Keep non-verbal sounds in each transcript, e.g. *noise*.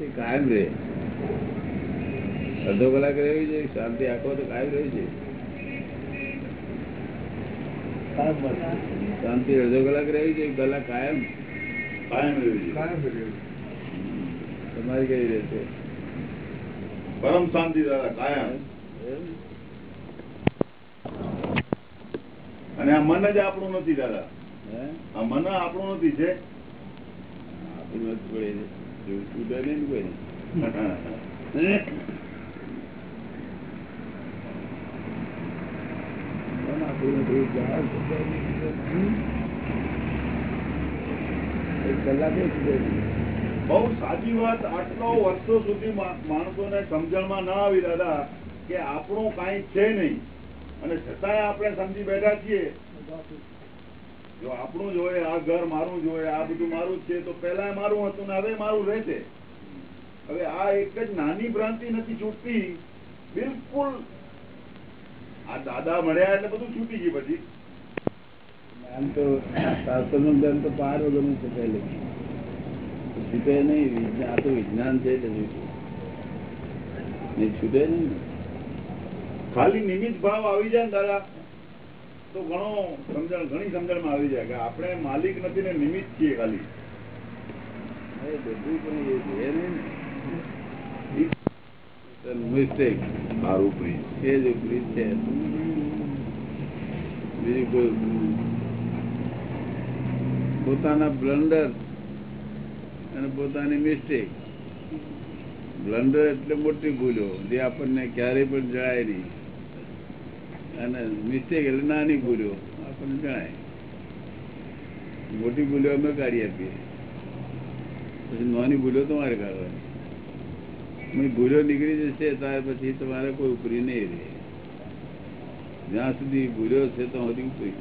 કાયમ રહે. અડધો કલાક રહેવી જોઈએ શાંતિ આખો તો કાયમ રહે છે. શાંતિ અડધો કલાક રહેવી જોઈએ કલાક કાયમ. કાયમ રહેવી તમારી કઈ રહેશે પરમ શાંતિ દાદા કાયમ. અને આ મન જ આપણું નથી દાદા. હે? આ મન આપણું નથી છે. આપણું નથી પડે ને નહીં. બહુ સાચી વાત, આટલો વર્ષો સુધી મા- માણસોને સમજણમાં ના આવી દાદા, કે આપણું કાંઈ છે નહીં અને છતાંય આપણે સમજી બેઠા છીએ જો આપણું જ હોય આ ઘર મારું જ આ બધું મારું છે તો પેલા મારું હતું ને હવે મારું રહેશે. હવે આ એક જ નાની ભ્રાંતિ નથી છૂટતી. બિલકુલ આ દાદા મળ્યા એટલે બધું છૂટી ગયું પછી. તો શાસ્ત્રનું જ્ઞાન તો પાર વગરનું છે પહેલે. છૂટે નહીં આ તો વિજ્ઞાન છે એટલે છૂટે નહીં. ખાલી નિમિત્ત ભાવ આવી જાય ને દાદા. તો ઘણો સમજણ ઘણી સમજણમાં આવી જાય કે આપણે માલિક નથી ને નિમિત્ત છીએ ખાલી. મિસ્ટેક એ જ છે. બીજું કોઈ પોતાના બ્લન્ડર અને પોતાની મિસ્ટેક બ્લન્ડર એટલે મોટી ભૂલો જે આપણને ક્યારેય પણ જણાય નહીં. અને મિસ્ટેક એટલે નાની ભૂલો. આપણને જણાય. મોટી ભૂલો અમે કાઢી આપીએ. પછી નાની ભૂલો તમારે કાઢવાની. ભૂલ્યો ભૂલો નીકળી જશે ત્યાર પછી તમારે કોઈ ઉપરી નહીં રહે. જ્યાં સુધી ભૂલો છે તો સુધી ઉપરી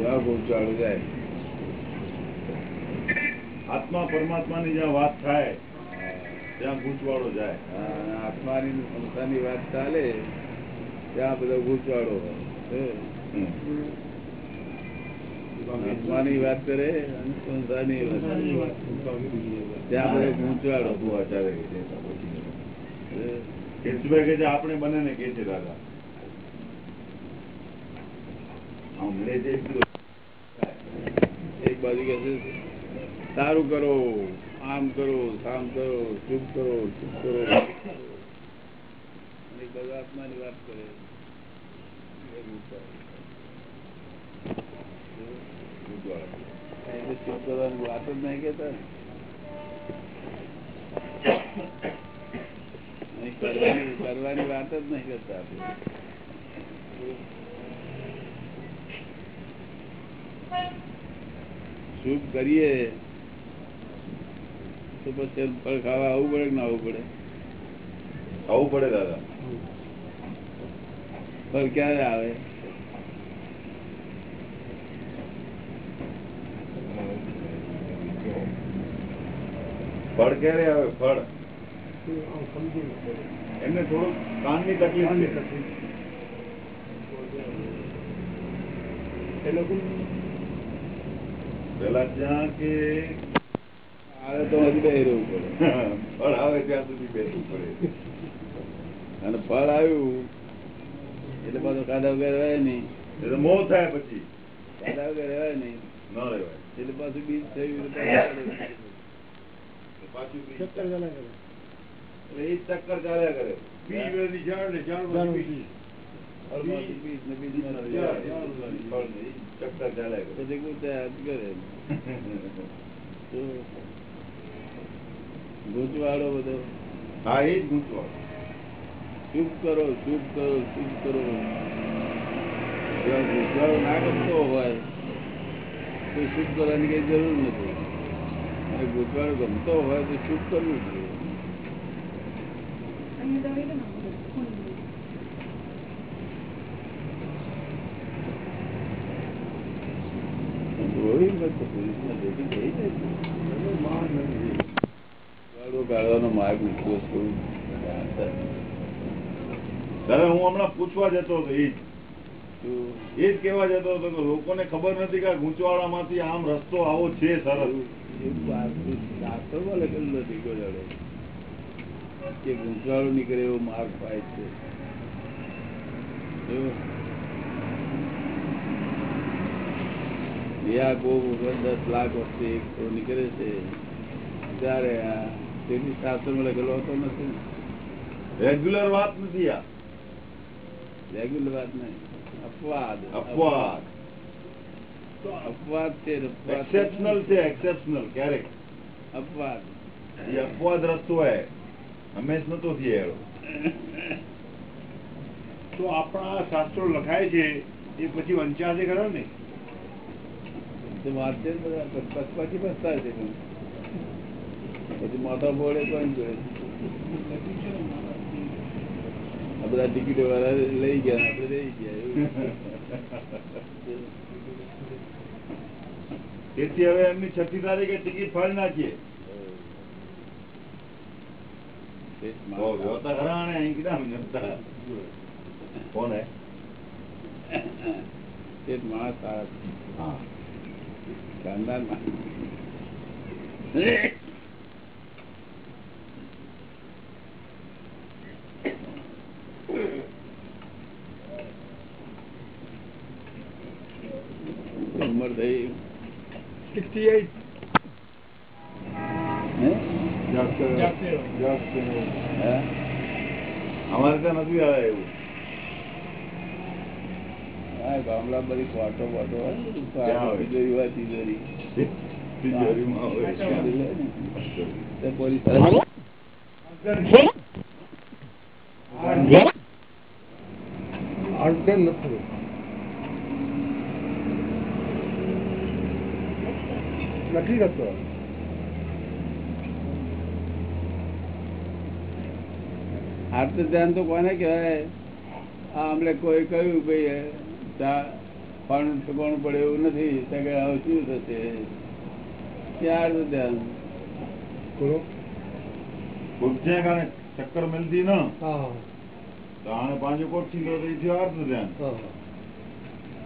જ્યાં પહોંચાડું જાય. આત્મા પરમાત્માની જ્યાં વાત થાય ત્યાં ગૂંચવાડો જાય. આત્માની સંસ્થાની વાત ચાલે ત્યાં બધો ગૂંચવાડો. આત્માની વાત કરે સંસ્થાની વાત ત્યાં બધો ગૂંચવાડો છે. કેશુભાઈ કે છે આપણે બને ને કે છે દાદા. હમણે જે એક બાજુ કે છે સારું કરો આમ કરો સામ કરો શુભ કરો શુભ કરો અને એક બાજુ આત્માની વાત કરે એ ગૂંચવાડો. ગૂંચવાડો. એટલે શુભ કરવાની વાત જ નહીં કહેતા ને. અહીં કરવાની કરવાની વાત જ નહીં કરતા આપણે શુભ કરીએ તો પછી ફળ ખાવા આવવું પડે કે ના આવવું પડે? આવું પડે દાદા. ફળ ક્યારે આવે? ફળ ક્યારે આવે? ફળ. એમને થોડું કાનની તકલીફ છે. પેલા ત્યાં કે આવે તો હજી બે રહેવું પડે. ફળ આવે ત્યાં સુધી બેસવું પડે. અને ફળ આવ્યું એટલે પાછો કાદા વગર રહે નહીં. એટલે મોહ થાય પછી. કાદા વગર રહેવાય નહીં. ન રહેવાય. એટલે પાછું બીજ થયું પાછું એ ચક્કર ચાલ્યા કરે. બીજ વેલી ઝાડ ને પછી બીજ. ચક્કર ચાલ્યા કરે. *laughs* ગૂંચવાડો બધો. હા એ જ ગુંચવાડો. શુભ કરો શુભ કરો શુભ કરો. ગુંચવાડો ના ગમતો હોય તો શુભ કરવાની કઈ જરૂર નથી. અને ગૂંચવાડો ગમતો હોય તો શુભ કરવું જોઈએ. રોહિત નથી પુરુષમાં જેથી થઈ જાય ગાળવાનો માર્ગ નીકળ્યો છું દાદા, હું હમણાં પૂછવા જતો હતો, એ એ જ કેવા જતો હતો કે લોકોને ખબર નથી કે આ ગૂંચવાડામાંથી આમ રસ્તો આવો છે સરસ. ગૂંચવાડો નીકળે એવો માર્ગ પાય છે. બે કોક દસ લાખ તો નીકળે છે. ત્યારે આ તેથી શાસ્ત્રમાં લખેલો હોતો નથી. રેગ્યુલર વાત નથી આ. રેગ્યુલર વાત નહીં. અપવાદ. અપવાદ. અપવાદ છે એક્સેપ્શનલ છે. એક્સેપ્શનલ ક્યારેક. અપવાદ. એ અપવાદ રસ્તો હે. હંમેશ નતો થયેલો. તો આપણા શાસ્ત્રો લખાય છે એ પછી વંચાશે ખરા ને? તો વાત છે ને પછી પછતાય છે. પછી મોટા બોર્ડે કોણ જોડે આ બધા ટિકિટો વાળા લઈ ગયા આપણે રહી ગયા તેથી હવે એમની છઠ્ઠી તારીખે ટિકિટ ફાડી નાખીએ. કોણ હે? માણસ સારા. હા. થઈ સિક્સટી? અમારે ત્યાં નથી આવે એવું. હા, ગામડા બધી બોટો હોય? તિજોરી હોય. તિજોરી તિજોરીમાં હોય. પોલીસ નથી. નથી કરતો આર્થ ધ્યાન તો કોને કહેવાય. આમલે કોઈ કહ્યું ભાઈ પણ ટકોણું પડે એવું નથી. તો કે શું થશે? ત્યાં આર્ત ધ્યાન? કારણે ચક્કર મિલતી ન? હા તો આને પાંચ કોટ છીંદો તો અર્થ ધ્યાન.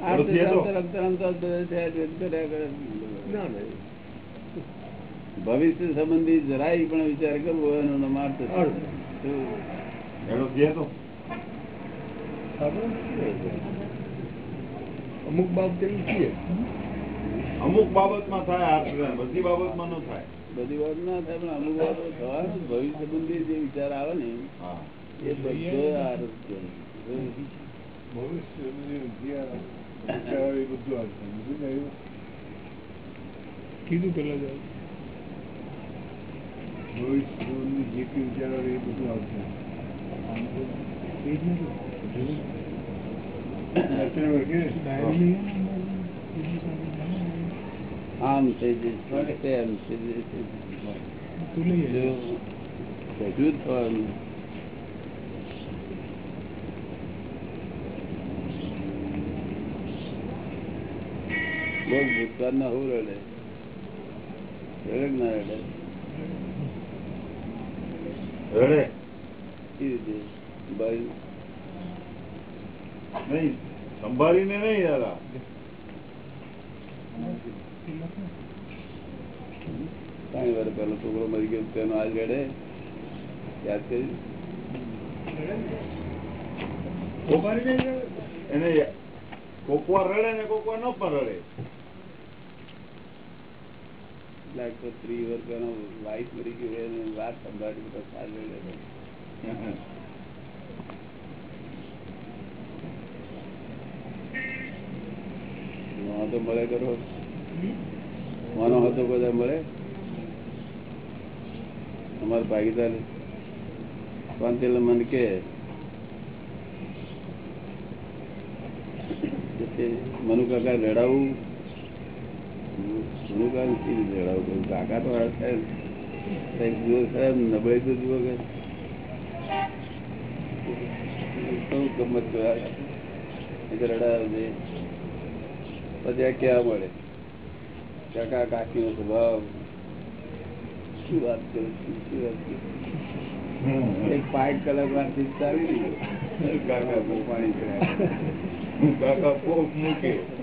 પછી ધ્યાન તરફ તરફ તરફ થયા કરે. ના ના ભવિષ્ય સંબંધી જરાય પણ વિચાર કરવો એનો માર્ગ અમુક બાબત અમુક બાબતમાં થાય બધી બાબતમાં ન થાય. બધી વાત ના થાય પણ અમુક વાતો થવાનું ભવિષ્ય સંબંધી જે વિચાર આવે ને એ બધો ભવિષ્ય. કીધું પેલા જ વિચારો એ બધું આવશે. આમ થઈ જશે તેમ થઈ જશે જો થવાનું ભૂતકાળ ના હું રડે રડે ના રડે રડે નહીં સંભાળીને નહીં દાદા ત્રણ વાર પેલો છોકરો મરી ગયો તેનો આજ રડે યાદ કરી? એને કોકવાર રડે ને કોકવાર ન પણ રડે. લાગતો ત્રી વર્ષ પેલો વાઈફ મરી ગયો એને વાત સંભાળી તો રડે મોહ તો મળે કરો મોનો હતો બધા મળે. અમારે ભાગીદાર શાંતિ મને કે મનુ કાકા રડાવું કાકા કાકા ને. સ્વભાવ. શું વાત કરું છું? શું વાત એક પાંચ કલાક વાતચીત ચાલી કાકા પાણી કાકા પોપ મૂકે.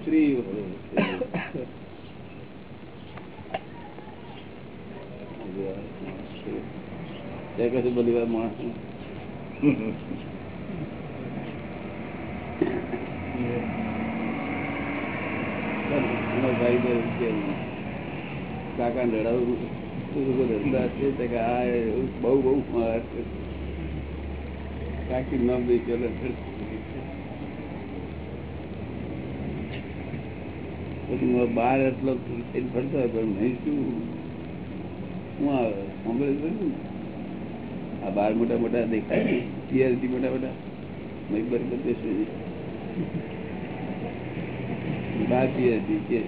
સ્ત્રી કશું બધી વાર માણસ કાકા બહુ બહુ કાકી નામ દઈ ચાલે પછી બાર એટલો ફરતો પણ નહીં શું? શું આવે? સાંભળે આ બાર મોટા મોટા દેખાય ને ટીઆરટી મોટા મોટા. મેં બરાબર બેસું બાર ટીઆરટી કે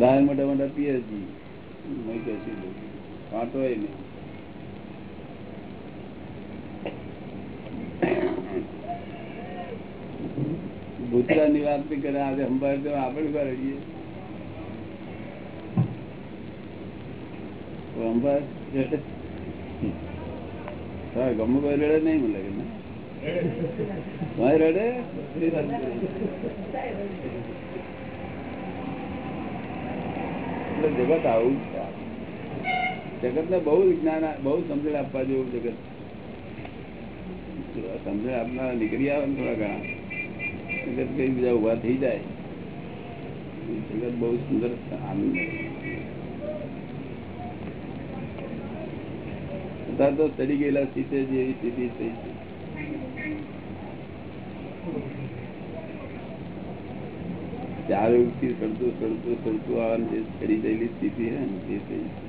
બાર મોટા મોટા પીએચડી મેં કહેશું કાંટો નહીં. ભૂતરા ની વાત કરે આજે સંભાળ આપણે કોઈ રડે નહીં મને રડે? કરે. જગત આવું જગત ને બહુ જ્ઞાન બહુ સમજણ આપવા જેવું જગત. સમજણ આપનારા નીકળી આવે ને થોડા ઘણા. જગત કઈ બીજા ઊભા થઈ જાય. જગત બહુ સુંદર આનંદ તો ચડી ગયેલા સ્થિતિ એવી સ્થિતિ થઈ છે. ચાર ઉઠી સડતું સડતું સડતું આવવાની જે ચડી ગયેલી સ્થિતિ છે ને, તે થઈ છે.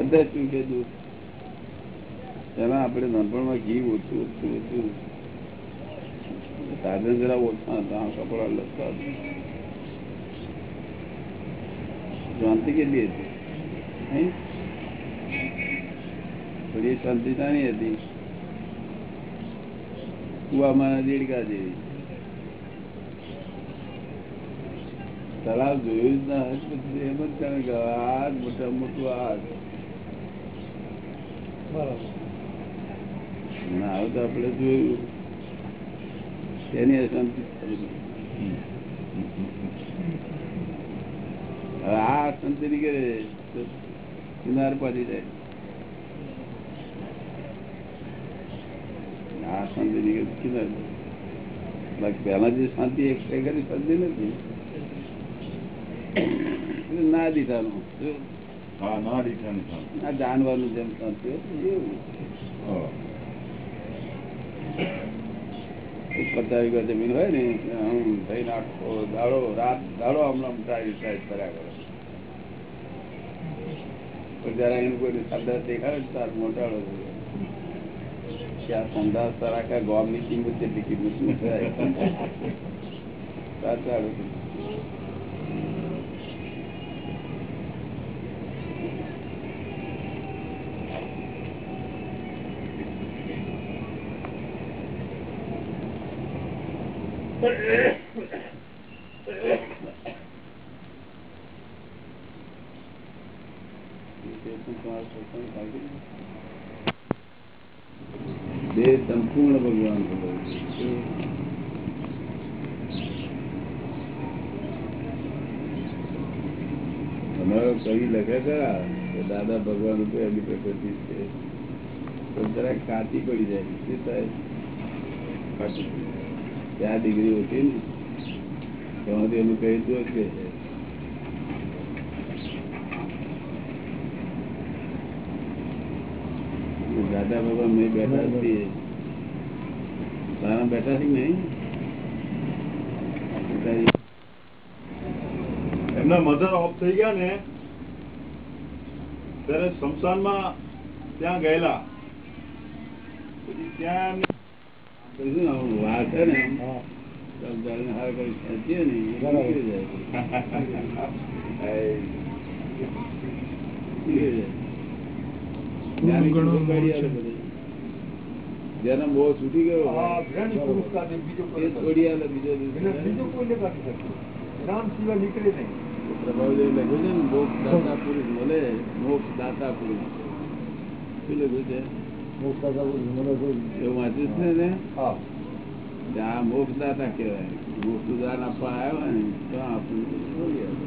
અંદર શું કે દૂધ પેલા આપણે નાનપણમાં ઘી ઓછું ઓછું ઓછું. સાધન જરા ઓછા હતા, કપડા લગતા શાંતિ કેટલી હતી? થોડી શાંતિ નાની હતી કુવામાં દેડકા જેવી તળાવ જોયું જ ના પછી એમ જ કારણ કે આ મોટા મોટું આ જ. આવું તો આપણે જોયું તેની આ શાંતિ નીકળે તો કિનાર પડી જાય આ શાંતિ નીકળે કિનાર. બાકી પહેલા જે શાંતિ એક કરી શાંતિ નથી. ના દીધાનું. ના શાંતિ. જેમ શાંતિ એવું. હા. એક જમીન હોય ને, આમ થઈ નાખો, દાડો, રાત, દાડો આમ ટાઈટ ટાઈટ કર્યા કરો. પણ એનું કોઈ સાદા દેખાડે તાર મોટાડો ત્યાં તાર આખા ગામની કિંમત જેટલી કિંમત શું બે સંપૂર્ણ ભગવાન તમારો કવિ લખે ખરા દાદા ભગવાન રૂપે એની પ્રકૃતિ છે. તો જરાક કાચી પડી જાય. શું થાય? ચાર ડિગ્રી હતી ને? એમાંથી એનું કહી દો કે દાદા ભગવાન મેં બેઠા છીએ. તારા બેઠા છે નહીં? એમના મધર ઓફ થઈ ગયા ને ત્યારે સ્મશાનમાં ત્યાં ગયેલા. પછી ત્યાં શું છે ને હાર કરી ખેંચીએ ને જાય. *laughs* જેનો મોહ છૂટી ગયો. એ છોડી બીજો બીજો કોઈને કાઢી શકે નામ સિવાય નીકળે નહીં. પ્રભાવદેવ લખ્યું છે ને મોક્ષ દાતા પુરુષ મળે મોક્ષ દાતા પુરુષ. શું લખ્યું છે? એવું વાંચ્યું છે ને હા કે આ મોક્ષ દાતા કહેવાય મોક્ષ દાન આપવા આવ્યા ને તો આપણને છોડી આપે.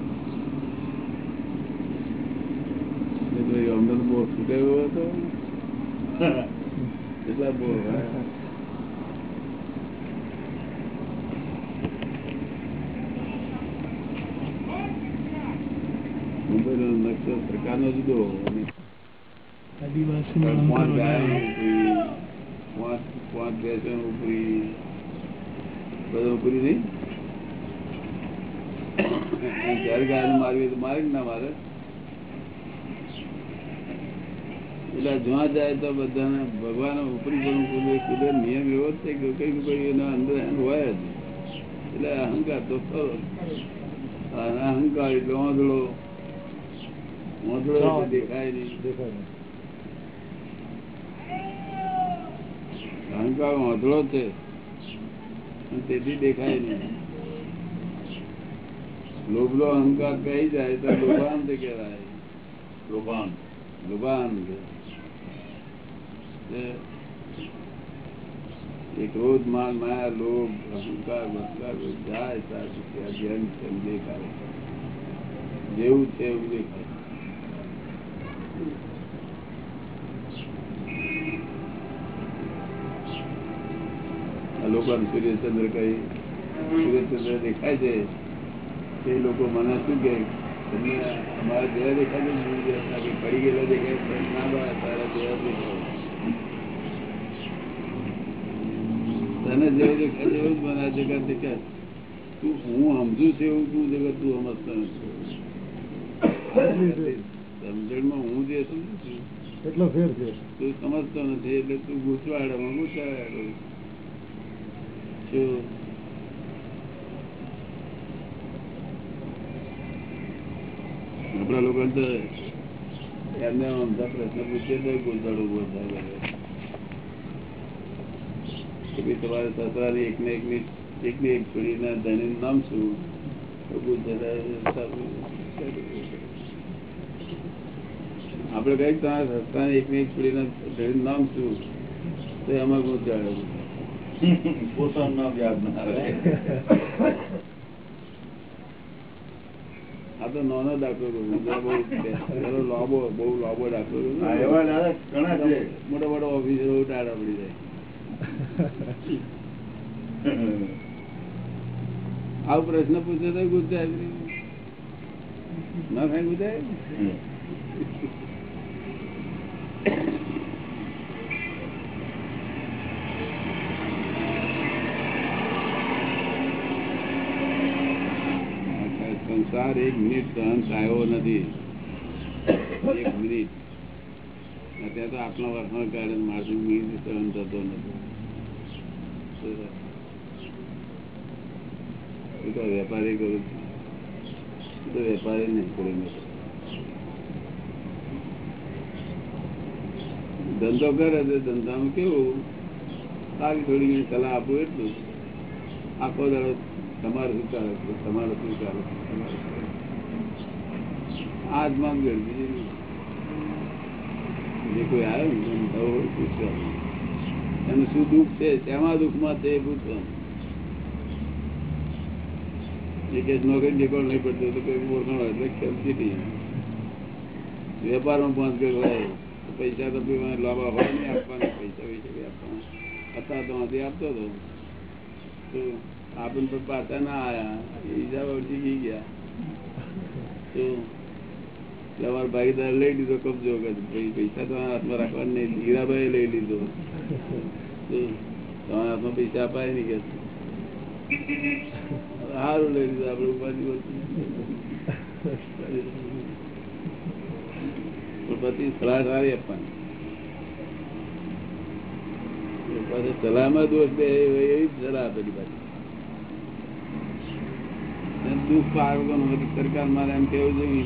એટલે ભાઈ અમને તો બહુ છૂટે એવો હતો એટલા બહુ મુંબઈનો નકશો સરકારનો જુદો અને આદિવાસીનો અહંકાર વધારે. બધું ઉપરી નહીં? જયારે ગાય મારવી તો મારે ના મારે. એટલે જ્યાં જાય તો બધાને ભગવાન ઉપરી પણ કુદે કુદે નિયમ એવો જ છે કે કઈ કોઈ એના અંદર હોય જ. એટલે અહંકાર તો ખરો અહંકાર એટલે ઓંધળો. ઓંધળો દેખાય નહીં. દેખાય નહીં. અહંકાર વાંધળો છે. તેથી દેખાય નહીં. લોભલો અહંકાર કહી જાય તો લોભાન કહેવાય. લોભાન. લોભાન એ ક્રોધ માન માયા લોભ અહંકાર બસકાર જાય ત્યાર પછી આ દેખાય. જેવું છે એવું દેખાય. આ લોકો સૂર્યચંદ્ર કઈ સૂર્યચંદ્ર દેખાય છે? તે લોકો મને શું કે તમને અમારા દેહ દેખાય છે પડી ગયેલા દેખાય ના બા તારા દેહ દેખાય. તને જેવું દેખાય છે એવું જ મને જગત દેખાય તું હું સમજુ છું એવું તું જગત તું સમજતો નથી. સમજણમાં હું જે સમજુ છું કેટલો ફેર છે. તું સમજતો નથી. એટલે તું ગૂંચવાડો શું આપણા લોકો એમને અમદા પ્રશ્ન પૂછીએ તો ગૂંચવાડો ઊભો થાય તમારા સસરાની એકને એકની એકની એક છોડીના ધણીનું નામ શું? આપણે કઈ તમારા સસરાની એકની એક છોડીના ધણીનું નામ શું? તો એમાં ગૂંચવાડો પોતાનું નામ યાદ ના આવે. આ તો નાનો દાખલો બહુ લાંબો બહુ લાંબો દાખલો મોટા મોટા ઓફિસરો ટાળા પડી જાય. આવો પ્રશ્ન પૂછે તો ગુજાય ના થાય ગુજાય? સંસાર એક મિનિટ સહન થયો નથી. એક મિનિટ. અત્યારે તો આપણા વર્ષનો કાઢે માણસ મિનિટ સહન થતો નથી. વેપારી કરું વેપારી ધંધો કરે ધંધામાં કેવું? સારી થોડી સલાહ આપું એટલું. આખો દાડો તમારે શું ચાલે છે? તમારે દુઃખ છે એ પૂછવાનું. નોકરી નીકળ નહીં પડતું તો કોઈ ઓળખાણ એટલે ખ્યાલ નહીં વેપારમાં પાંચ ગયો હોય પૈસા તો લાભા હોય નહીં આપવાના, પૈસા પૈસા આપવાના. હતા તો આપતો હતો તો આપણને તો પાછા ના આયા. ઈજા ગઈ ગયા. તો અમારો ભાગીદાર લઈ લીધો, કબજો પૈસા તમારા હાથમાં રાખવાના નહીં. હીરાભાઈ લઈ લીધો. તમારા હાથમાં પૈસા અપાય નહીં કે? સારું લઈ લીધું આપડે ઉપાધિ પછી સલાહ સારી આપવાની. પાછું સલાહમાં દોષ દે એવી સલાહ આપેલી પાછી. દુઃખ આરોગ્ય સરકાર મારે એમ કેવું જોઈએ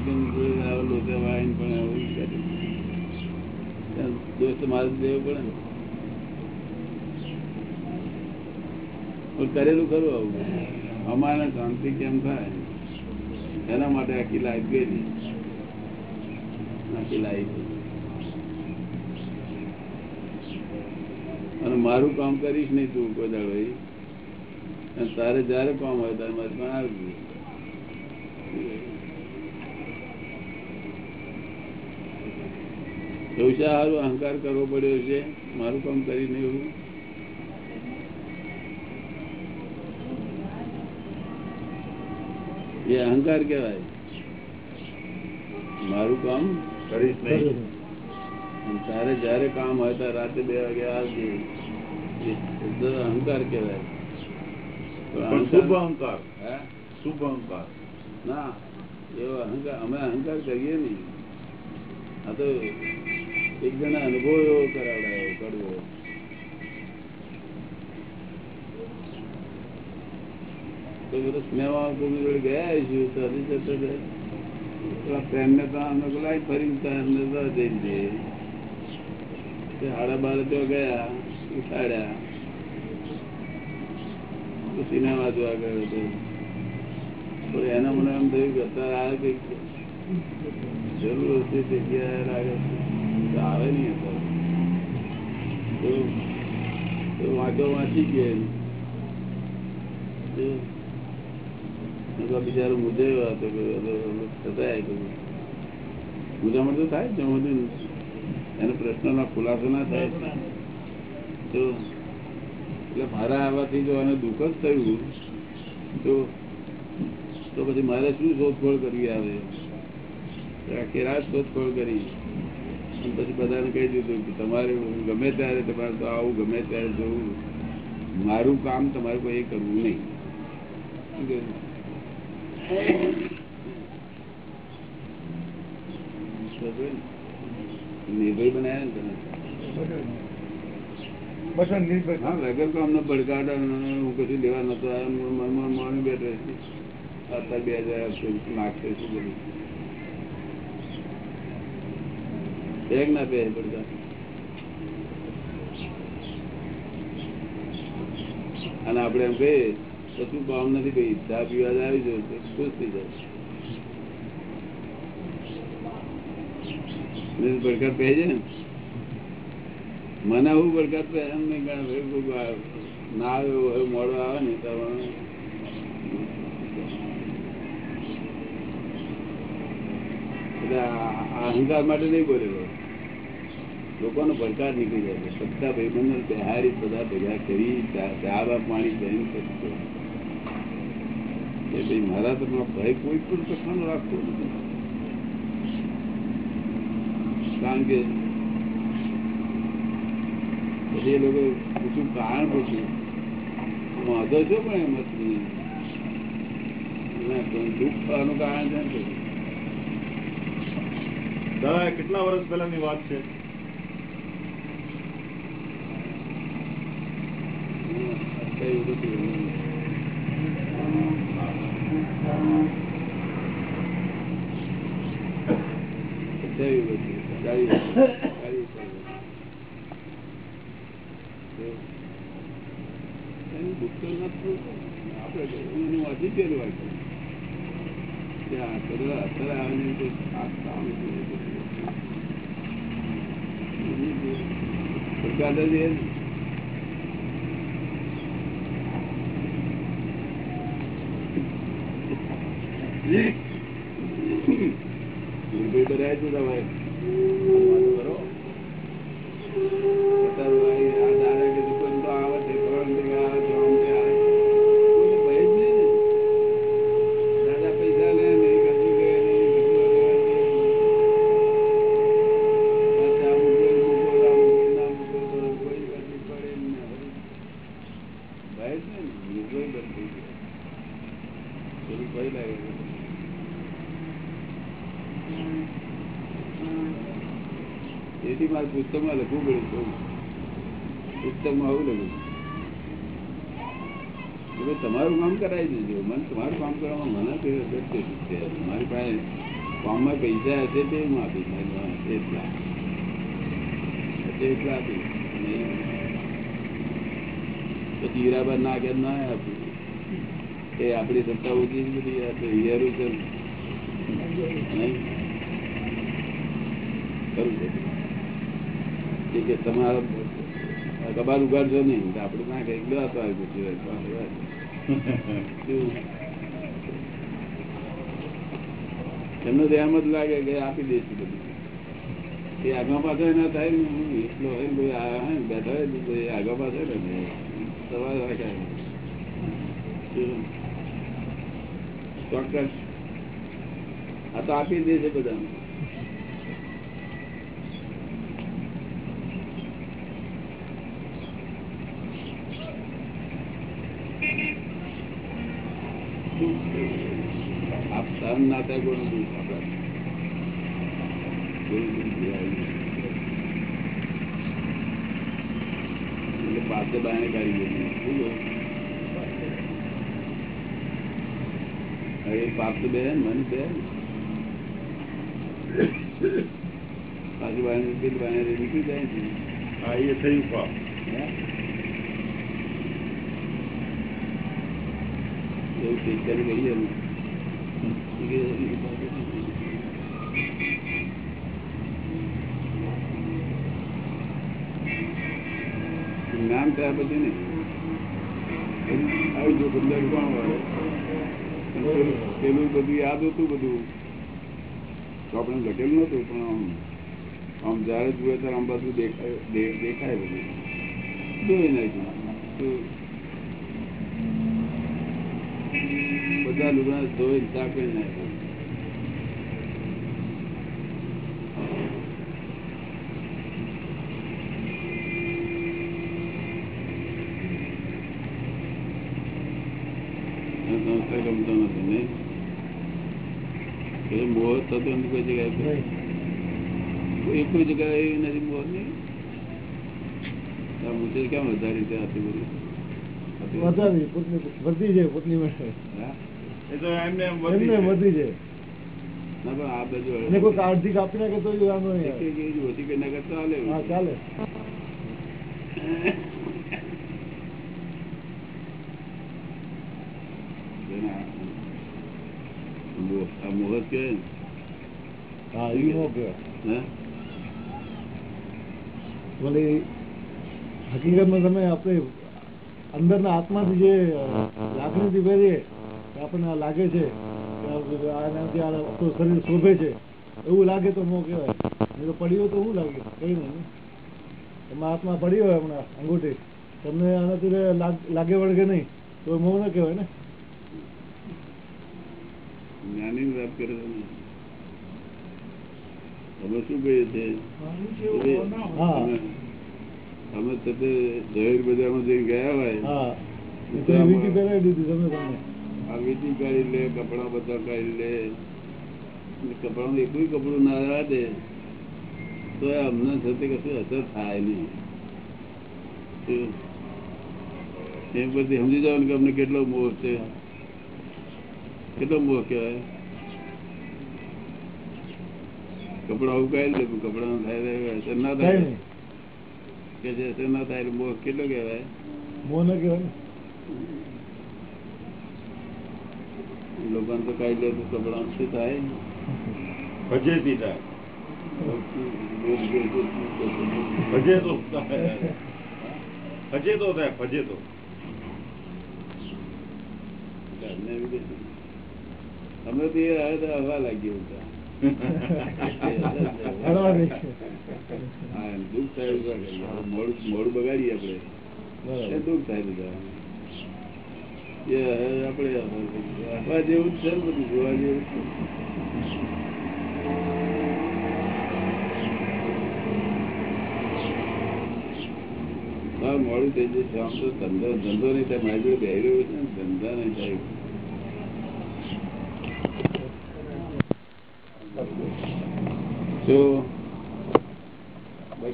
મારે જ પડે કરેલું ખરું આવું અમારે શાંતિ કેમ થાય? એના માટે આખી લાઈફ ગયેલી. આખી લાઈફ અને મારું કામ કરીશ નહીં તું કોઈ દાડો તારે જયારે કામ હોય ત્યારે મારે પણ આવજે એવું સારું અહંકાર કરવો પડ્યો છે. મારું કામ કરીને એવું. એ અહંકાર કેવાય મારું કામ કરીશ નહીં. તારે જયારે કામ હોય ત્યારે રાતે બે વાગે આવજે. અહંકાર કેવાય શુભ અહંકાર-? શુભ અહંકાર. ના, એવો અહંકાર, અમે અહંકાર કરીએ નહીં. આ તો એક જણા અનુભવ એવો કરાવડાયો કરવો કોઈ તો હજી પેલા ફ્રેન્ડને તો એમને તો હાડા બાર તો ગયા, ઉઠાડ્યા. સિનેમા જોવા ગયો હતો એના મને એમ થયું કે અત્યારે આ કઈ જરૂર હતી જગ્યાએ લાગે છે. આવે નહીં અત્યારે વાંચો વાંચી ગયા બિચારો મુદ્દે હતો કે થતા મુદ્દામાં તો થાય જ બધું. એના ખુલાસો ના થાય. તો એટલે મારા આવવાથી જો એને દુઃખ જ થયું, તો તો પછી મારે શું શોધખોળ કરવી આવે? આખી રાત શોધખોળ કરી. અને પછી બધાને કહી દીધું કે તમારે ગમે ત્યારે તમારે તો આવું ગમે ત્યારે જવું. મારું કામ તમારે કોઈ કરવું નહીં. ને? નિર્ભય બનાવ્યા ને તમે. બસો નિર્ભર હા વગર તો ભડકાટ અને હું કશું લેવા નતો મનમાં માની બેઠો બે હજાર આપશે, નાખશે શું ના બે ભડકા અને આપણે એમ કહીએ કશું કામ નથી કઈ ચા પીવા આવી જવું ખુશ થઈ જાય. ભડકાટ પહે છે ને? મને આવું ભડકાટ પહે એમ નહીં ના આવ્યો મોડો આવે ને તો એટલે આ આ અહંકાર માટે નહીં બોલેલો લોકોનો પડકાર નીકળી જાય છે. બધા ભાઈબંધો બિહારી બધા ભેગા કરી ચા પાણી કરીને કરતો એ ભાઈ મારા તો ભાઈ કોઈ પણ પ્રશ્ન રાખતો નથી. કારણ કે પછી એ લોકો પૂછ્યું કારણ પૂછ્યું? વાંધો છો પણ એમ ના, દુઃખ થવાનું કારણ છે. કેટલા વર્ષ પહેલાની વાત છે? હમ, અત્યારે એવું બધું અત્યારે એવું બધું ચાલી ચાલી એનું ઓર્ડર દે ભય લાગે એથી મારે પુસ્તકમાં લખવું પડ્યું પુસ્તકમાં આવું લખ્યું તમારું કામ કરાવી દેજો. મને તમારું કામ કરવામાં મને કઈ છે મારી પાસે કામમાં પૈસા હશે તે હું આપી એટલા એટલા. આપી પછી હીરાબાદ ના કે ના આપ્યું એ આપણી સત્તા ઉજી બધી આ છે. પછી જ લાગે કે આપી દઈશું બધું. એ આગળ પાછળ ના થાય ને એટલો હોય ને બેઠા હોય ને, તો એ આગા પાછળ ને સવાલ રાખાય શું? ચોક્કસ આ તો આપી દે છે બધા આપ સહન ના થાય કોનું દુઃખ આપણા. કોઈ દુઃખ જોવાયું નથી. એટલે પાસે બાને કાઢી દે શું કહ્યું? હવે પાપ તો બે મન બે પાછી બાને પેલી નીકળી જાય છે હા એ થયું પાપ? એવું ટીચર કહીએ ને પછી આવી જો બંદર કોણ વળે? પેલું- બધું યાદ હતું બધું. તો આપણે ઘટેલું નતું પણ આમ આમ જયારે જુએ ત્યારે આમ બધું દેખાય દેખાય બધું. જોઈ નાખ્યું. બધા લુગડા ધોઈ ચાકરી નાખ્યું આ સંસ્કાર ગમતો નથી ને? એ મોહ થતો નથી કોઈ જગ્યાએ એ કોઈ જગ્યાએ એવી નથી મોહ નહીં આ મુશ્કેલ કેમ વધારી છે આટલી બધી? વધારી વધી જાય પોતની માટે તો એમને એમ *laughs* વધી એમને છે. વધી જાય ના પણ આ બાજુ એને કોઈ કાળજી કાપી નાખે તો ય વાંધો નહીં એક આવે. એક એવી ઓછી કરી નાખે તો ચાલે હા ચાલે એના મોહ- આ મુહૂર્ત કે. હા એ હે? વળી હકીકતમાં તમે આપણે અંદરના આત્માથી જે લાગણીથી કરીએ કે આપણને આ લાગે છે આ- આનાથી આ આપણું શરીર શોભે છે એવું લાગે તો મોં કહેવાય નહીં તો પડ્યું તો શું લાગે કઈ નહીં એમાં આત્મા પડ્યો હોય હમણાં અંગૂઠી તમને આનાથી લાગ- લાગે વળગે નહીં તો મોં ન કહેવાય ને જ્ઞાનીની વાત કરે અમે શું કહીએ છીએ અમે- અમે છતે જાહેર બજારમાં જઈને ગયા હોય વીંટી તમે કાઢી લે કપડા બધા કાઢી લે. કપડાનું એકલું કપડું ના રહેવા તો અમને સાથે કશું અસર થાય નહીં. એ પરથી સમજી જાવ કે અમને કેટલો મોહ છે. કેટલો મોહ કહેવાય. કપડા લે પણ કપડા થાય અસર ના થાય. કે જે અસર ના થાય મોહ કેટલો કહેવાય? મોહ ના કહેવાય. ને લોકોને તો કાઢી લે તો કપડા શું થાય. ફજેતી થાય. ફજેતો થાય ફજેતો થાય ફજેતો અમે તો એ હવે હવા લાગી હતા. દુઃખ થાય મોડું બગાડીએ આપડે દુઃખ થાય બધા. એ આપણે હવા જેવું છે બધું જોવા જેવું છે. હા મોડું થઈ જશે આમ તો ધંધો ધંધો નહીં થાય મારી જોડે બેહી છે ધંધા નહીં થાય તો ભાઈ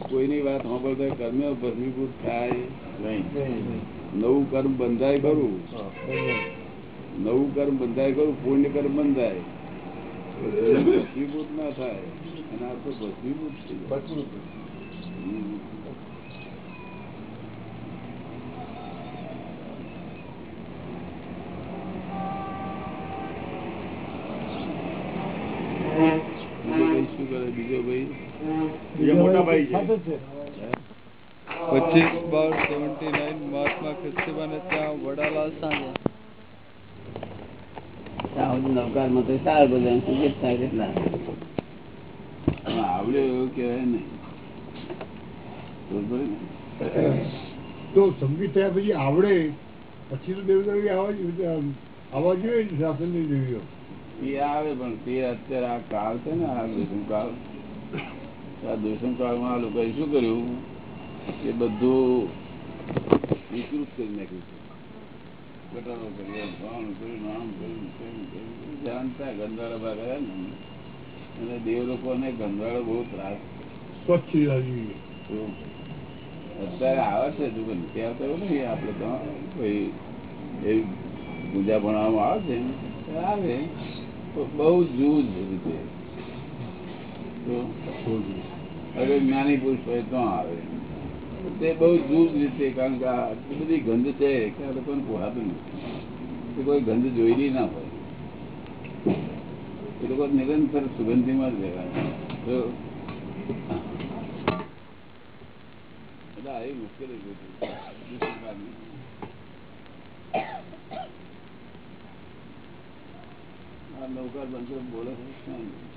કોઈની વાત સાંભળતા કર્મ ભસ્મીભૂત થાય નહીં. નવું કર્મ બંધાય ખરું. નવું કર્મ બંધાય ખરું પુણ્ય કર્મ બંધાય. ભસ્મીભૂત ના થાય. અને આ તો ભસ્મીભૂત. ભાઈ છે. પચીસ બાર સેવન્ટી નાઇન મહાત્મા ખ્રિસ્તીબાને ત્યાં વડાલા સાંજે. નવકારમાં તો સારું બધા થાય આવડે એવું કહેવાય નહીં. તો સંગીત થયા પછી આવડે પછી તો દેવદારી આવવા આવવા જોઈએ ને શાસનની દેવીઓ. એ આવે પણ તે અત્યારે આ કાળ છે ને આ બધું કાળ. આ દુષ્મ કાળમાં આ લોકોએ શું કર્યું? કે બધું વિકૃત કરી નાખ્યું છે. ઘટાડો કર્યો ભાણ કર્યું નામ કર્યું જાણતા ગંધાળા ભાગ ને અને દેવ લોકોને ગંધાળો બહુ ત્રાસ. સ્વચ્છ તો અત્યારે આવે છે જો નથી આવતો એવું નહીં આપણે તો કોઈ એવી પૂજા ભણવામાં આવે છે. આવે. તો બહુ જૂજ રીતે. તો હવે જ્ઞાની પુરુષ હોય તો આવે. તે બહુ જૂજ રીતે, કારણ કે આટલી બધી ગંધ છે કે આ લોકોને પોહાતું નથી. કોઈ ગંધ જોયેલી ના હોય. એ લોકો નિરંતર સુગંધીમાં જ રહેવાય એટલે આવી મુશ્કેલી નૌકાર બંદર બોલે છે.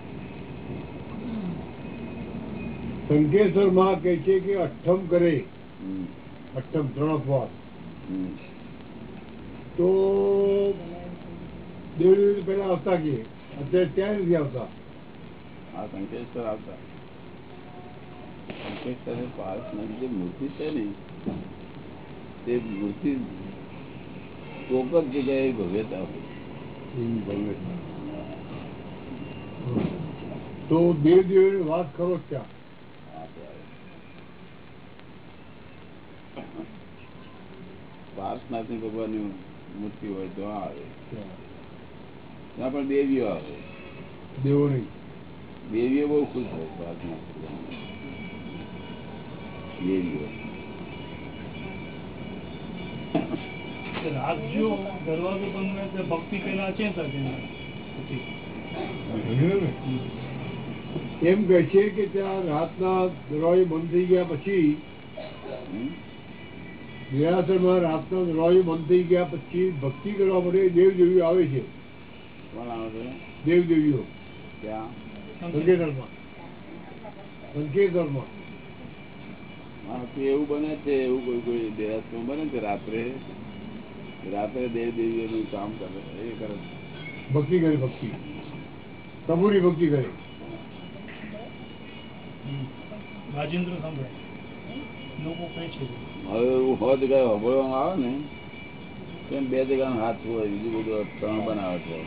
સંકેશ્વરમાં કહે છે કે અઠ્ઠમ કરે. અઠમ ત્રણ હમ. તો દેવડી પેલા આવતા કે? અત્યારે ત્યાં નથી આવતા. આ સંકેશ્વર આવતા. સંકેશ્વર જે મૂર્તિ છે ને તે મૂર્તિ કોક જ જગ્યાએ ભવ્યતા હોય. તો દેવ દેવની વાત કરો ત્યાં આ તો આવે. પાર્શનાથની ભગવાનની મૂર્તિ હોય તો આવે. ત્યાં પણ દેવીઓ આવે. દેવોની દેવીઓ બહુ ખુશ હોય પાર્શનાથ દેવીઓ. રાત જો દરવાજો બંધ ભક્તિ પેલા છે ને? એમ કહે છે કે ત્યાં રાતના દરવાજો બંધ થઈ ગયા પછી દેરાસરમાં રાતના દરવાજો બંધ થઈ ગયા પછી ભક્તિ કરવા માટે દેવ દેવીઓ આવે છે. કોણ આવે છે? દેવ દેવીઓ ત્યાં સંકેતરમાં. સંકેતરમાં એવું બને છે એવું કોઈ કોઈ દેહાસમાં બને છે રાત્રે? રાત્રે દેવ દેવીઓનું કામ કરે એ કરે. ભક્તિ કરે ભક્તિ. પ્રભુની ભક્તિ કરે. રાજેન્દ્ર સાંભળે. લોકો કહે છે. હવે એવું સો જગ્યાએ સાંભળવામાં આવે ને તેમ બે જગ્યાનો હાથ હોય બીજું બધું ત્રણ બનાવે છે.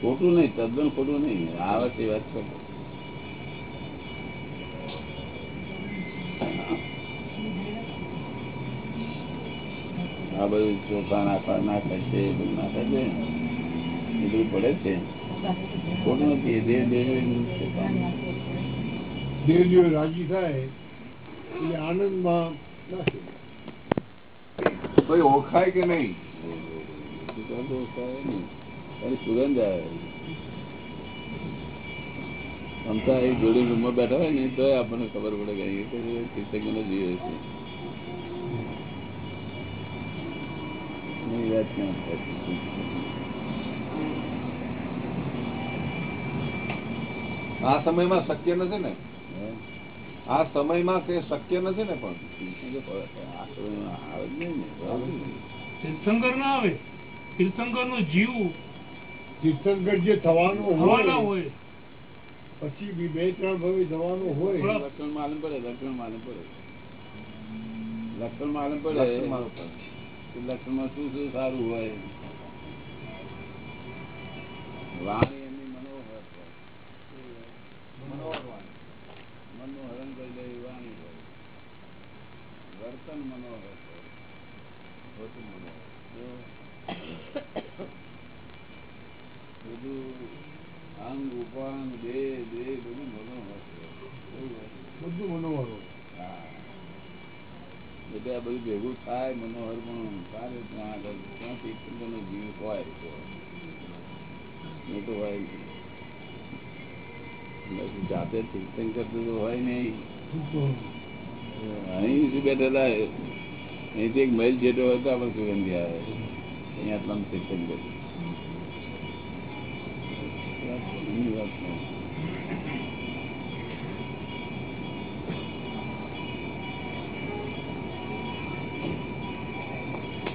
ખોટું નહીં, તદ્દન ખોટું નહીં, આવે છે વાત છે. આ બધું ચોખા નાખવા નાખે છે, એ બધું નાખે છે. એ બધું પડે છે. ખોટું નથી દેવ દેવી દેવ રાજી થાય. આનંદમાં કોઈ ઓળખાય કે નહીં? ઓળખાય નહીં. એની સુગંધ આવે. અમતા એ જોડી રૂમમાં બેઠા હોય ને તો આપણને ખબર પડે કે તો જોઈએ છે. આ સમયમાં શક્ય નથી ને? હે? આ સમયમાં તે શક્ય નથી ને પણ. તીર્થંકર ને આવે. તીર્થંકર નો જીવ તીર્થંકર જે થવાનું હવાના હોય હોય. પછી બી બે ત્રણ ભવિ થવાનું હોય. લક્ષણ માલમ પડે લક્ષણ માલમ પડે. લક્ષણ માલમ પડે લક્ષણમાં શું શું સારું હોય? વાણી એમની મનોહર મનોહર મનનું વર્તન મનોહર હોય. બધું અંગ ઉપાંગ દેહ દેહ બધું મનોહર? બધું મનોહર હા. એટલે આ બધું ભેગું થાય મનોહર પણ સારે ત્યાં આગળ ત્યાં તીર્થંકરનો જીવ હોય. તો નહીં તો હોય. નહીં જાતે તીર્થંકર તો હોય નહીં. અહીં બેઠેલા અહીંથી એક મહિલ જેટલો હોય તો આપણે સુગંધી આવે. અહીંયા નહીં.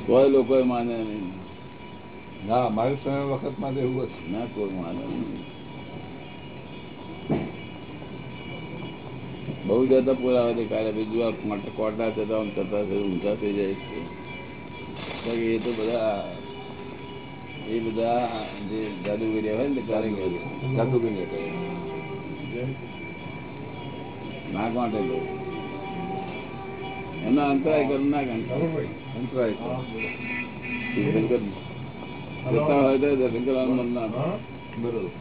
કોઈ લોકો માને નહીં. ના મારી સમય વખતમાં એવું હતું. ના કોઈ માને નહીં. બહુ જતા પુરાવા દેખાડે બીજું આ કોટ- કોટા થતા આમ થતા ઊંચા થઈ જાય છે એ તો બધા એ બધા જે જાદુગરી હોય ને કારીગર જાદુગરી. ના કોટે લો એમના અંતરાય કર ના બરોબર. અંતરાય જતા હોય તો દર્શન કરવાનું મન ના બરોબર.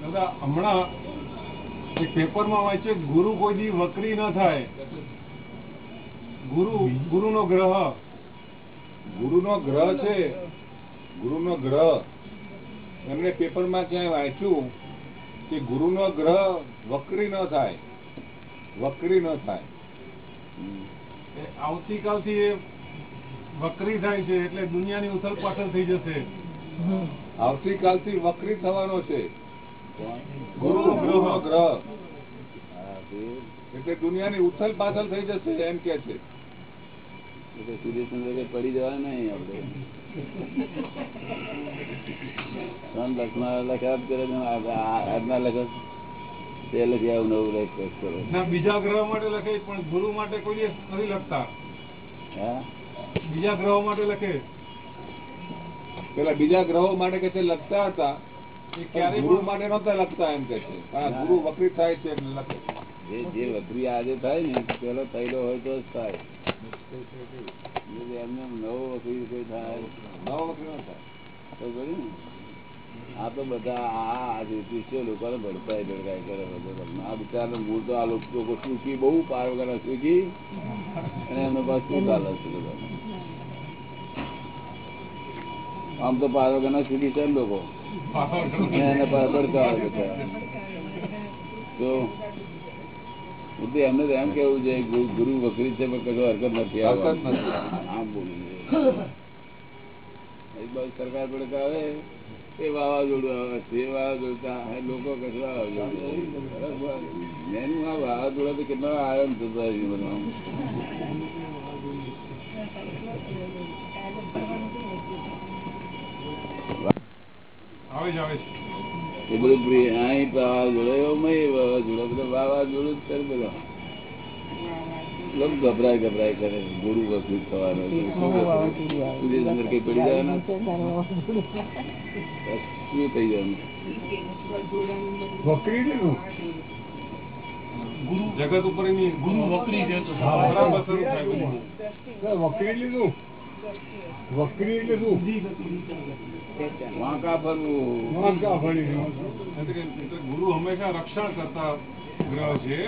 દાદા, હમણાં એક ગુરુ કોઈ દી વકરી ન થાય. ગુરુ, ગુરુનો ગ્રહ. ગુરુનો ગ્રહ છે. ગુરુનો ગ્રહ. એમને પેપરમાં ક્યાંય વાંચ્યું કે ગુરુનો ગ્રહ વક્રી ન થાય. વક્રી ન થાય. આવતીકાલથી વકરી થાય છે એટલે દુનિયાની ઉથલ પાથલ થઈ જશે. આવતીકાલથી વકરી થવાનો છે. ગુરુ ગ્રહ. ગ્રહ. એટલે દુનિયાની ઉથલ પાથલ થઈ જશે એમ કે છે. એટલે સૂર્યચંદ્ર પડી જવા નહીં આપણે. *laughs* ત્રણ લખમાં કરે આજના લખે તે આવું નવું લખ કરો. ના બીજા ગ્રહ માટે લખે પણ ગુરુ માટે કોઈ નથી લખતા. હા? બીજા ગ્રહો માટે લખે. પેલા બીજા ગ્રહો માટે કે છે લખતા હતા ગુરુ માટે નતા લખતા એમ કે છે. આ ગુરુ વક્રી થાય છે એટલે લખે. જે જે વક્રી આજે થાય ને પેલો થયેલો હોય તો જ થાય. *laughs* એમને એમ નવો વકરી કોઈ થાય. નવો વકરી નો થાય. તો ને? આ તો બધા આ જ્યોતિષીઓ લોકોને ભડકાય ભડકાય કરે આ બિચારા મૂળ તો આ લોકો સુખી બહુ પાર વગર સુખી અને એમનો પાસે શું ચાલે છે? આમ તો પાર વગર સુખી છે લોકો? એને ભડકાવે તો એમને તો એમ કેવું છે ગુરુ વકરી છે પણ કશું હરકત નથી આવતા નથી. આમ બોલી એક બાજુ સરકાર ભડકાવે. એ વાવાઝોડું આવે તે વાવાઝોડું લોકો કશું વાવાઝોડું બરાબર. આ વાવાઝોડા તો કેટલા થતો છે છે છે. એ બધું અહીં વાવાઝોડું એવું બધા વાવાઝોડું જ કરે બધા. લોકો ગભરાય ગભરાય કરે ગુરુ વકીલ થવાનો. શું કઈ પડી જવાનું? શું થઈ જવાનું? જગત ઉપર ગુરુ વક્રી છે તો બરાબર શરૂ થાય બધું. ના, વકરી લીધું વકરી એટલે શું વાંકા એટલે ગુરુ હંમેશા રક્ષણ કરતા ગ્રહ છે.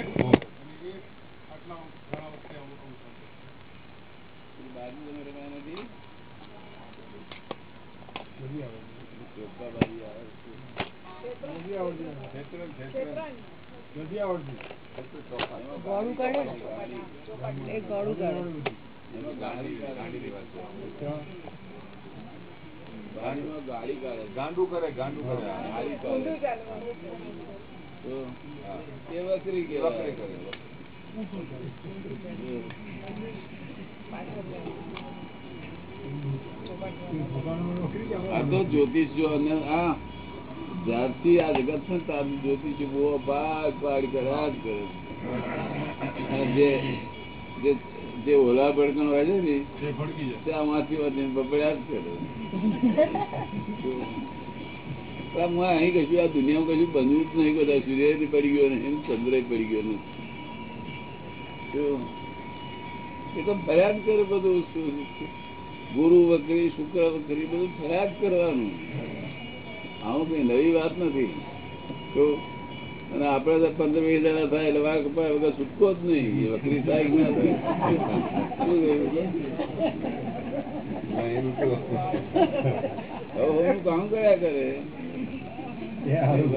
ગાડી કરે ગાંડું કરે. વકરી. કરે. આ તો જ્યોતિષીઓ અને આ જ્યારથી આ જગત છે ત્યારથી જ્યોતિષી બહુ ભાગ પાડ કર્યા જ કરે જે જે જે ઓલા ભડકણ હોય છે ને એ ભડકી જાય. તે આમાંથી વધીને બબડ્યા જ કરે. હું અહીં કશું આ દુનિયામાં કશું બન્યું જ નહીં બધા સૂર્ય પડી ગયો નહીં ચંદ્ર પડી ગયો નથી? એ તો ફરિયાદ કરે બધું ગુરુ વકરી શુક્ર વકરી બધું ફરિયાદ કરવાનું. આવું કઈ નવી વાત નથી. તો અને આપડે તો પંદર વીસ જણા થાય એટલે વાર કપાય વગર છૂટકો જ નહીં. એ વકરી થાય કે ના થાય? શું હું કામ કર્યા કરે? આમ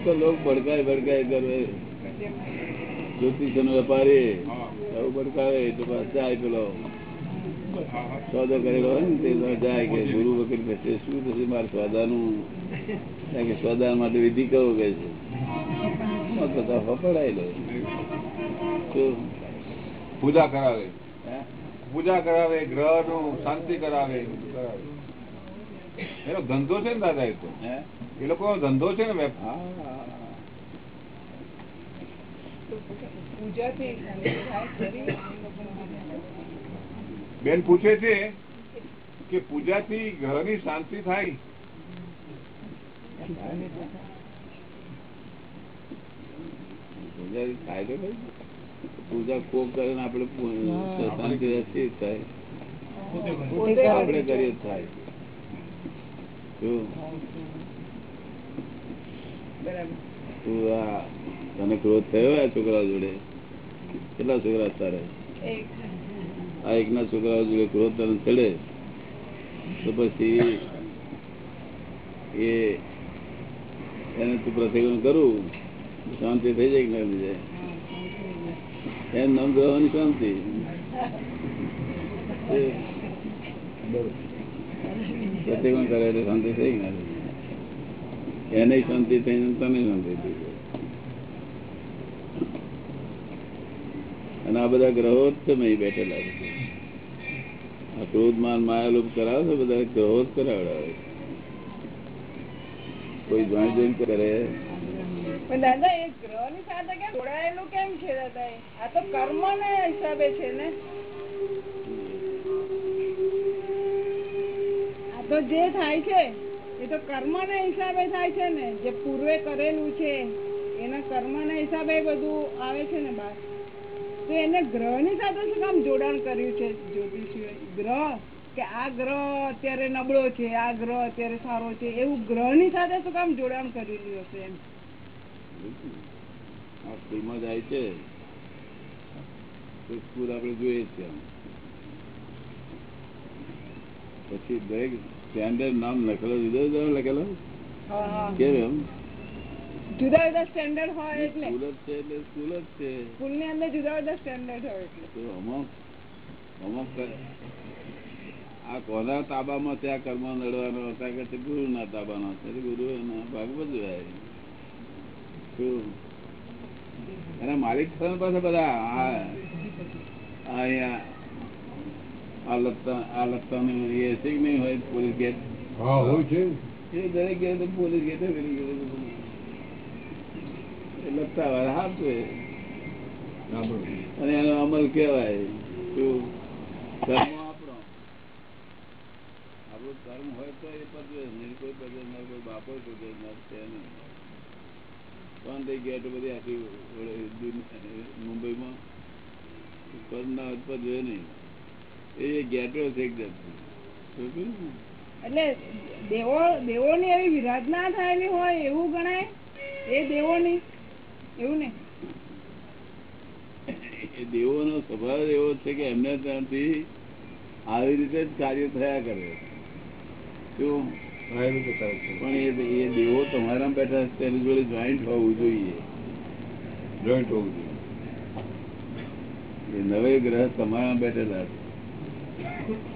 તો. લોક ભડકાય ભડકાય કરે જ્યોતિષ નો વેપારી આવું ભડકાવે તો જાય પેલો સોદો કરેલો હોય ને તે જાય કે ગુરુ વકીલ શું થશે મારે સોદાનું કે સોદા માટે વિધિ કરવો કે છે પૂજા કરાવે. પૂજા કરાવે ગ્રહનું શાંતિ કરાવે એનો ધંધો છે ને દાદા એ તો. એ લોકો ધંધો છે ને? બેન પૂછે છે કે પૂજાથી ગ્રહની શાંતિ થાય? પૂજા થાય તો પૂજા કોક કરે ને આપણે શાંતિ થાય. આપડે કરીએ થાય. તને ક્રોધ થયો આ છોકરા જોડે? કેટલા છોકરા તારે? એક. આ એકના છોકરા જોડે ક્રોધ તને ચડે? તો પછી એ એને તું પ્રતિક્રમણ કરું? શાંતિ થઈ જાય એમ નામ ગ્રહની શાંતિ. શાંતિ થઈ? એને શાંતિ થઈ અને આ બધા ગ્રહો તમે બેઠેલા છે. આ ક્રોધમાન કરાવે છે? બધા ગ્રહો જ કરાવડાવે. કોઈ જોઈન જોઈન કરે. હિસાબે જે થાય છે, એ તો કર્મ ને હિસાબે થાય છે ને. જે પૂર્વે કરેલું છે, એના કર્મ ના હિસાબે બધું આવે છે ને બહાર. તો એને ગ્રહની સાથે શું કામ જોડાણ કર્યું છે જ્યોતિષીઓ ગ્રહ? કે આ ગ્રહ અત્યારે નબળો છે, આ ગ્રહ અત્યારે સારો છે, એવું ગ્રહની સાથે શું કામ જોડાણ કરેલું હશે એમ? આ સ્કૂલમાં જાય છે. તો સ્કૂલ આપણે જોઈએ જ છે પછી દરેક સ્ટેન્ડર્ડ નામ લખેલો જુદો જુદો લખેલો. કેમ એમ જુદા જુદા સ્ટેન્ડર્ડ હોય એટલે. સ્કૂલ જ છે એટલે સ્કૂલ જ છે. સ્કૂલની અંદર જુદા જુદા સ્ટેન્ડર્ડ હોય એટલે. તો અમુક અમુક આ કોના તાબામાં આ કર્મ નડવાનો? હતા કે છે ગુરુના તાબાનો છે. ગુરુ એના ભાગ ભજવાય શું એના માલિક થવાના પાસે બધા? આ આ અહીંયા આ લત્તા આ લત્તાનું એ છે કે નહીં હોય પોલીસ ગેટ? હા હોય છે. એ દરેક ગેટ પોલીસ ગેટ લત્તા વાળા અને એનો અમલ કેવાય શું? કર્મ આપણો. આપણું કર્મ હોય તો એ પદવે. નહીં કોઈ પદવે નહીં કોઈ બાપો પદવે ના નહીં. કોણ થઈ ગયા એટલે બધી આખી મુંબઈમાં કર્મ ના હોય તો નહીં એ ગેટો છે એક જાતની. શું કહ્યું ને? એટલે દેવો દેવોની એવી વિરાધના થયેલી હોય એવું ગણાય એ દેવોની એવું ને એ દેવોનો સ્વભાવ એવો છે કે એમને ત્યાંથી આવી રીતે જ કાર્ય થયા કરે શું. પણ એ દેવો તમારા બેઠા તેની જોડે જોઈન્ટ હોવું જોઈએ. જોઈન્ટ હોવું જોઈએ. એ નવે ગ્રહ તમારા બેઠેલા છે.